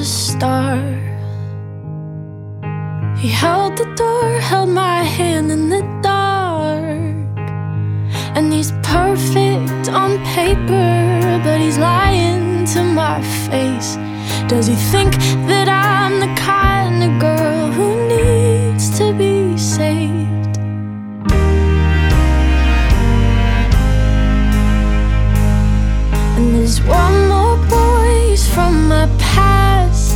a star. He held the door, held my hand in the dark. And he's perfect on paper, but he's lying to my face. Does he think that I'm the kind of girl who needs to be saved? And there's one voice from my past.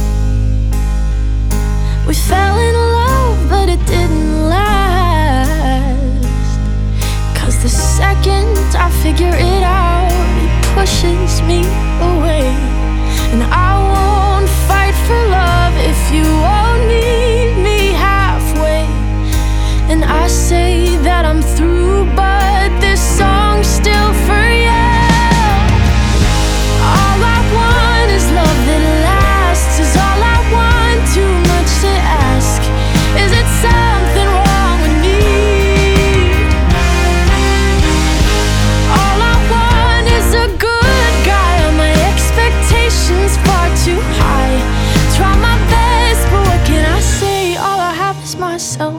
We fell in love, but it didn't last. Cause the second I figure it out, it pushes me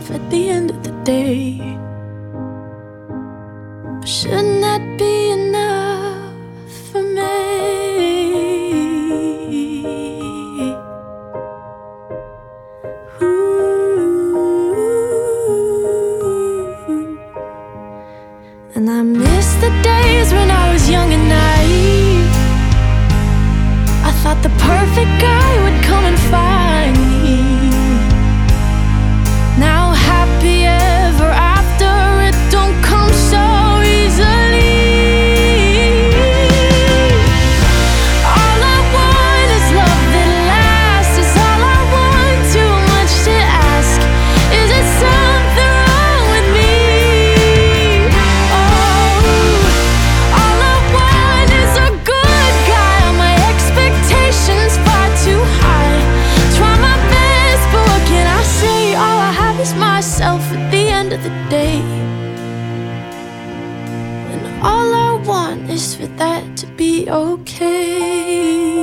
myself at the end of the day. But shouldn't that be enough for me? Ooh. And I miss the days when I was young and naive. I thought the perfect All I want is for that to be okay.